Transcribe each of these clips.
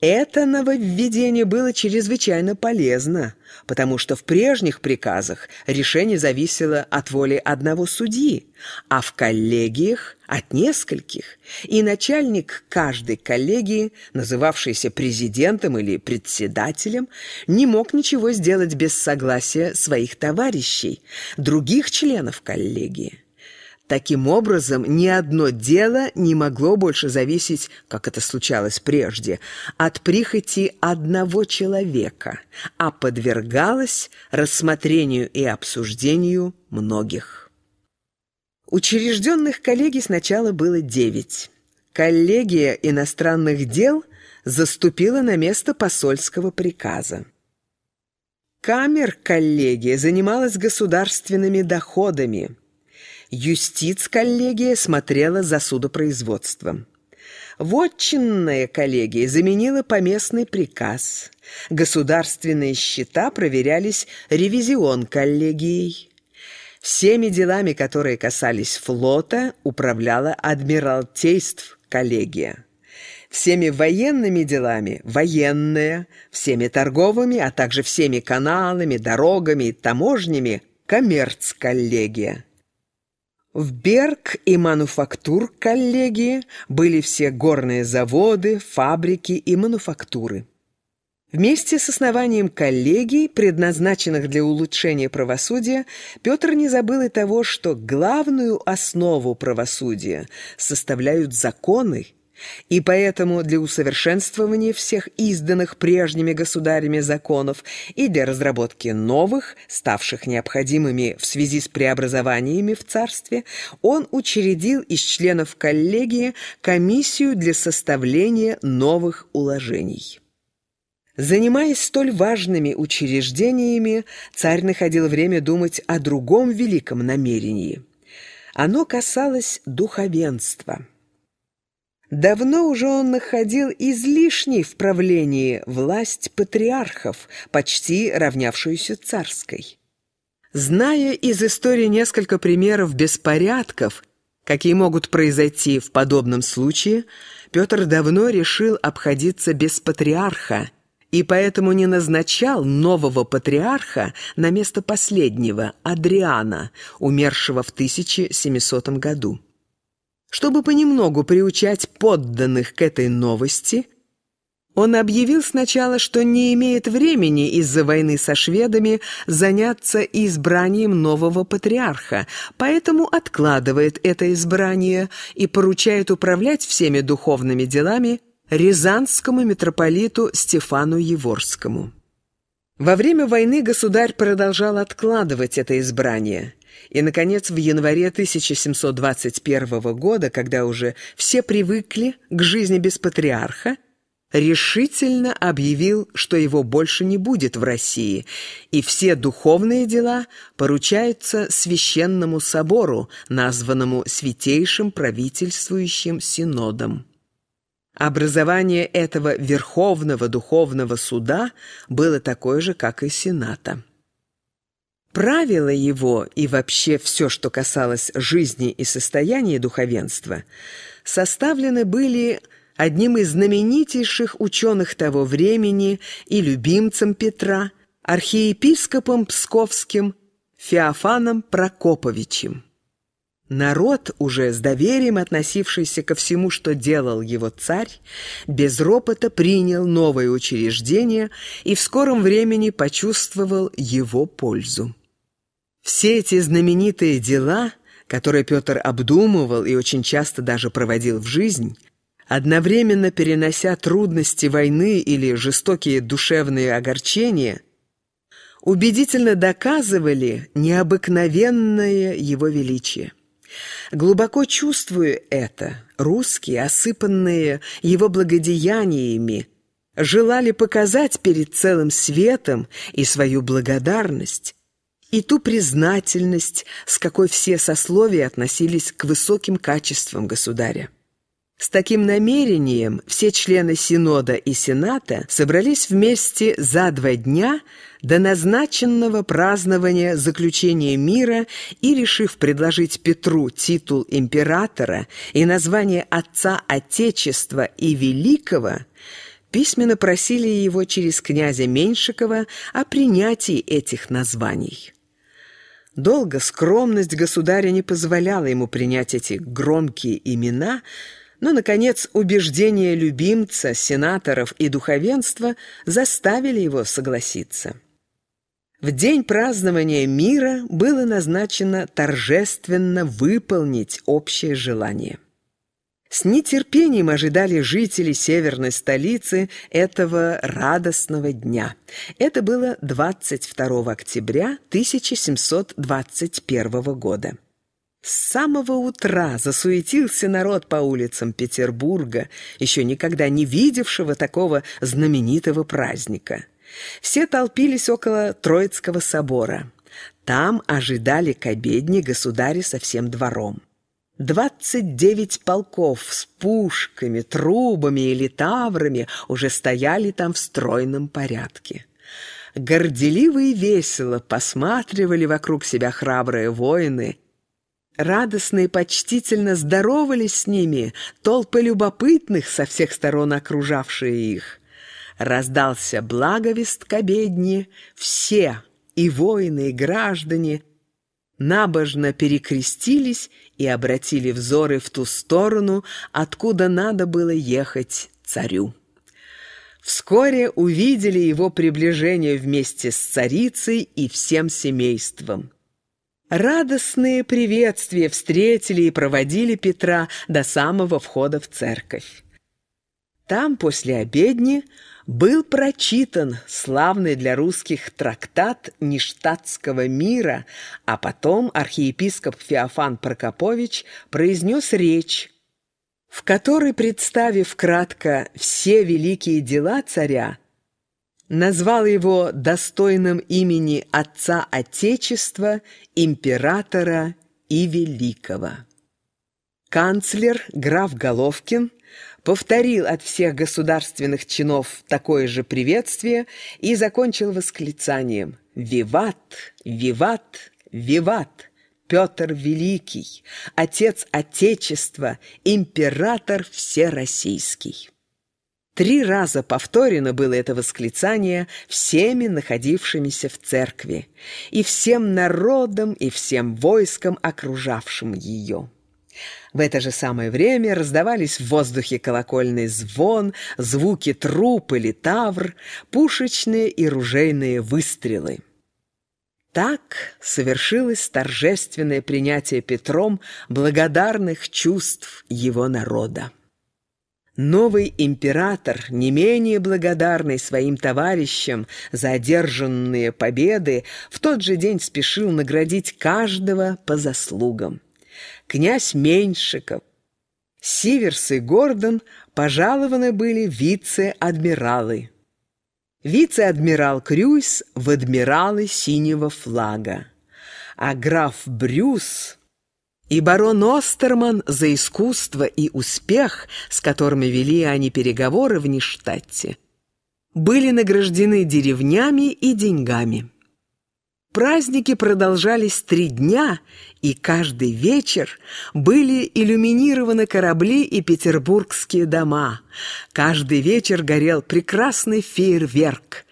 Это нововведение было чрезвычайно полезно, потому что в прежних приказах решение зависело от воли одного судьи, а в коллегиях – от нескольких, и начальник каждой коллегии, называвшийся президентом или председателем, не мог ничего сделать без согласия своих товарищей, других членов коллегии. Таким образом, ни одно дело не могло больше зависеть, как это случалось прежде, от прихоти одного человека, а подвергалось рассмотрению и обсуждению многих. Учрежденных коллегий сначала было девять. Коллегия иностранных дел заступила на место посольского приказа. Камер-коллегия занималась государственными доходами – Юстиц-коллегия смотрела за судопроизводством. Вотчинная коллегия заменила поместный приказ. Государственные счета проверялись ревизион-коллегией. Всеми делами, которые касались флота, управляла адмиралтейств коллегия. Всеми военными делами – военная, всеми торговыми, а также всеми каналами, дорогами и таможнями – коммерц-коллегия. В Берг и мануфактур коллегии были все горные заводы, фабрики и мануфактуры. Вместе с основанием коллегий, предназначенных для улучшения правосудия, Петр не забыл и того, что главную основу правосудия составляют законы, и поэтому для усовершенствования всех изданных прежними государями законов и для разработки новых, ставших необходимыми в связи с преобразованиями в царстве, он учредил из членов коллегии комиссию для составления новых уложений. Занимаясь столь важными учреждениями, царь находил время думать о другом великом намерении. Оно касалось духовенства – Давно уже он находил излишней в правлении власть патриархов, почти равнявшуюся царской. Зная из истории несколько примеров беспорядков, какие могут произойти в подобном случае, Петр давно решил обходиться без патриарха и поэтому не назначал нового патриарха на место последнего, Адриана, умершего в 1700 году. Чтобы понемногу приучать подданных к этой новости, он объявил сначала, что не имеет времени из-за войны со шведами заняться избранием нового патриарха, поэтому откладывает это избрание и поручает управлять всеми духовными делами рязанскому митрополиту Стефану Еворскому. Во время войны государь продолжал откладывать это избрание – и, наконец, в январе 1721 года, когда уже все привыкли к жизни без патриарха, решительно объявил, что его больше не будет в России, и все духовные дела поручаются Священному собору, названному Святейшим правительствующим синодом. Образование этого Верховного Духовного Суда было такое же, как и Сената. Правила его и вообще все, что касалось жизни и состояния духовенства, составлены были одним из знаменитейших ученых того времени и любимцем Петра, архиепископом Псковским Феофаном Прокоповичем. Народ, уже с доверием относившийся ко всему, что делал его царь, без ропота принял новое учреждение и в скором времени почувствовал его пользу. Все эти знаменитые дела, которые Петр обдумывал и очень часто даже проводил в жизнь, одновременно перенося трудности войны или жестокие душевные огорчения, убедительно доказывали необыкновенное его величие. Глубоко чувствуя это, русские, осыпанные его благодеяниями, желали показать перед целым светом и свою благодарность, и ту признательность, с какой все сословия относились к высоким качествам государя. С таким намерением все члены Синода и Сената собрались вместе за два дня до назначенного празднования заключения мира и, решив предложить Петру титул императора и название Отца Отечества и Великого, письменно просили его через князя Меньшикова о принятии этих названий. Долго скромность государя не позволяла ему принять эти громкие имена, но, наконец, убеждения любимца, сенаторов и духовенства заставили его согласиться. В день празднования мира было назначено торжественно выполнить общее желание. С нетерпением ожидали жители северной столицы этого радостного дня. Это было 22 октября 1721 года. С самого утра засуетился народ по улицам Петербурга, еще никогда не видевшего такого знаменитого праздника. Все толпились около Троицкого собора. Там ожидали к обедне государя со всем двором. Двадцать девять полков с пушками, трубами и литаврами уже стояли там в стройном порядке. Горделиво и весело посматривали вокруг себя храбрые воины. Радостно и почтительно здоровались с ними толпы любопытных со всех сторон окружавшие их. Раздался благовест к обедне, все, и воины, и граждане – набожно перекрестились и обратили взоры в ту сторону, откуда надо было ехать царю. Вскоре увидели его приближение вместе с царицей и всем семейством. Радостные приветствия встретили и проводили Петра до самого входа в церковь. Там, после обедни, был прочитан славный для русских трактат Ништадтского мира, а потом архиепископ Феофан Прокопович произнес речь, в которой, представив кратко все великие дела царя, назвал его достойным имени Отца Отечества, Императора и Великого. Канцлер граф Головкин повторил от всех государственных чинов такое же приветствие и закончил восклицанием «Виват! Виват! Виват!» Петр Великий, Отец Отечества, Император Всероссийский. Три раза повторено было это восклицание всеми находившимися в церкви, и всем народом, и всем войском, окружавшим ее. В это же самое время раздавались в воздухе колокольный звон, звуки труп или тавр, пушечные и ружейные выстрелы. Так совершилось торжественное принятие Петром благодарных чувств его народа. Новый император, не менее благодарный своим товарищам за одержанные победы, в тот же день спешил наградить каждого по заслугам князь Меньшиков. Сиверс и Гордон пожалованы были вице-адмиралы. Вице-адмирал Крюйс в адмиралы синего флага, а граф Брюс и барон Остерман за искусство и успех, с которыми вели они переговоры в Ништадте, были награждены деревнями и деньгами. Праздники продолжались три дня, и каждый вечер были иллюминированы корабли и петербургские дома. Каждый вечер горел прекрасный фейерверк.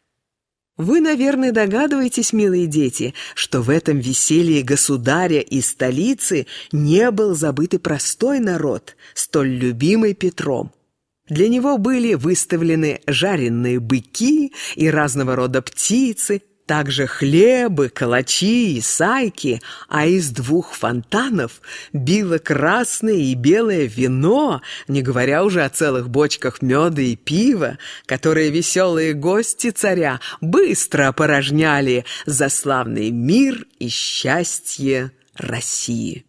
Вы, наверное, догадываетесь, милые дети, что в этом веселье государя и столицы не был забыт и простой народ, столь любимый Петром. Для него были выставлены жареные быки и разного рода птицы – также хлебы, калачи и сайки, а из двух фонтанов било красное и белое вино, не говоря уже о целых бочках меда и пива, которые веселые гости царя быстро опорожняли за славный мир и счастье России.